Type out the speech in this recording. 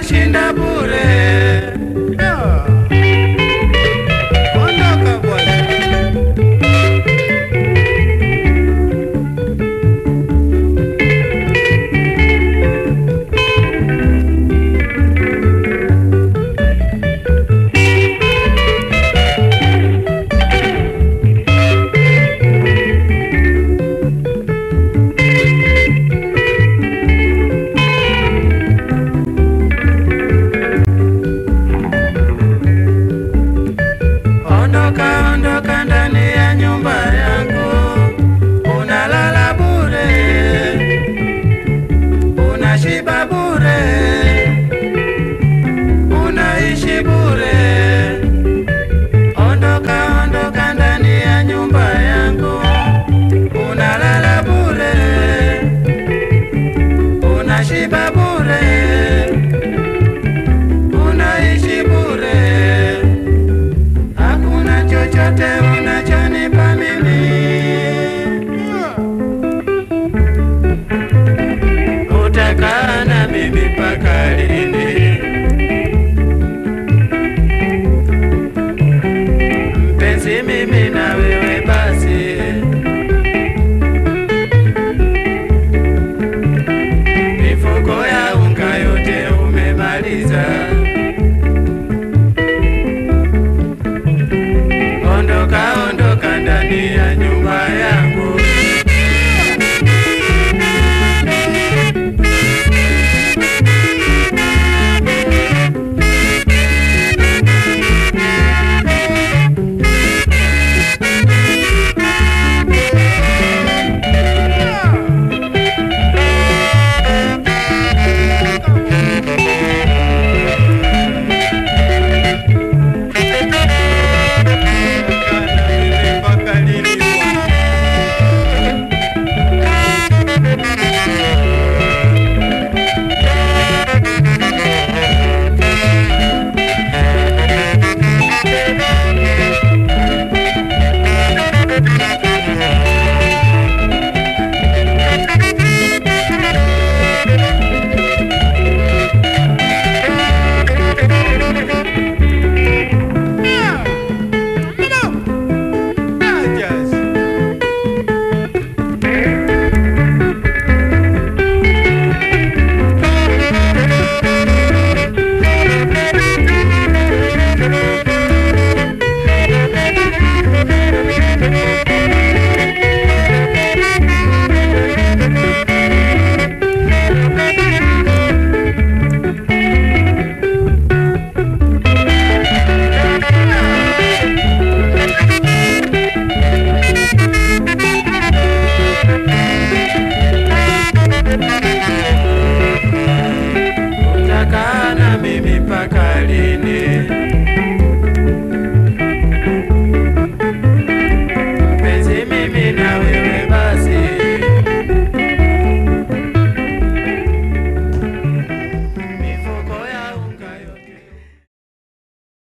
unashinda bure. Ndani